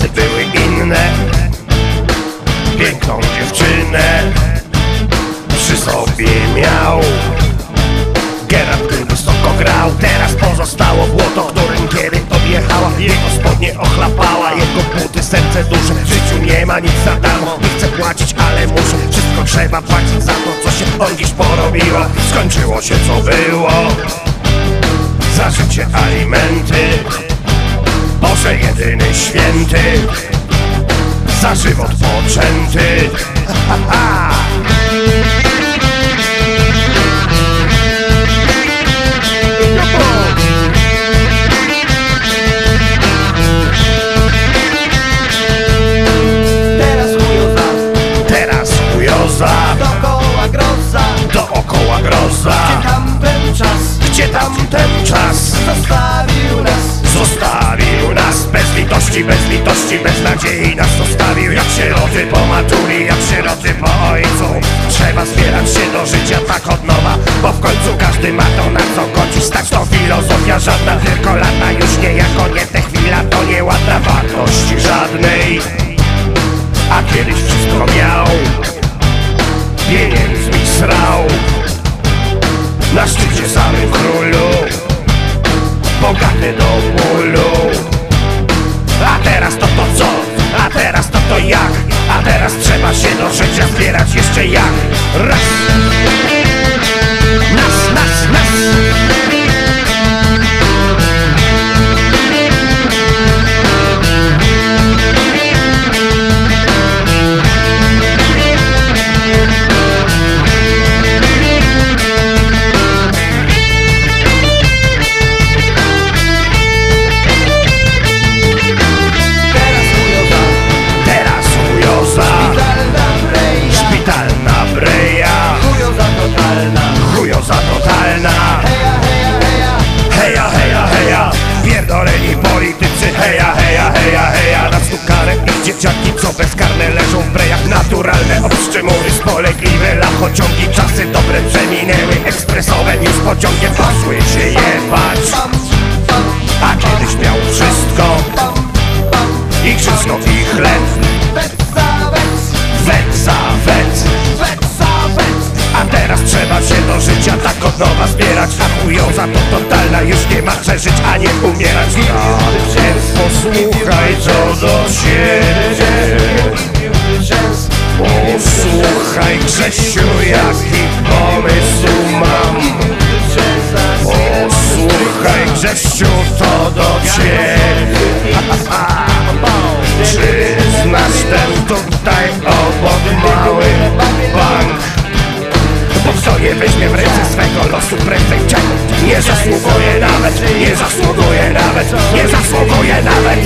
czasy były inne. Piękną dziewczynę przy sobie miał. Gerard, który wysoko grał Teraz pozostało błoto, którym kiedy odjechała Jego spodnie ochlapała, jego buty, serce, duszę W życiu nie ma nic za darmo Nie chcę płacić, ale muszę. Wszystko trzeba płacić za to, co się on dziś porobiło Skończyło się co było. Za życie alimenty. Boże jedyny święty Za żywot poczęty. Teraz chujoza, Teraz chujoza litości, bez litości, bez nadziei nas zostawił Jak sieroty po matuli, jak sieroty po ojcu. Trzeba zbierać się do życia tak od nowa Bo w końcu każdy ma to na co godzić. Stać to filozofia żadna, tylko lata Już nie jako nie. Te chwila, to nie ładna wartości żadnej. A kiedyś wszystko miał Pieniędzmi srał. Na szczycie samym królu bezkarne leżą w brejach Naturalne obszczymury, spolegliwe Lachociągi, czasy dobre przeminęły Ekspresowe już pociągiem poszły się jebać A kiedyś miał wszystko I wszystko i chleb. Wetsa, Wet. A teraz trzeba się do życia tak od nowa zbierać. A chujoza to totalna, już nie ma przeżyć, a nie umierać posłuchaj co do siebie. Posłuchaj Grzesiu, jaki pomysł mam. Posłuchaj Grzesiu, to do ciebie Nie zasługuje nawet, nie zasługuje nawet, nie zasługuje nawet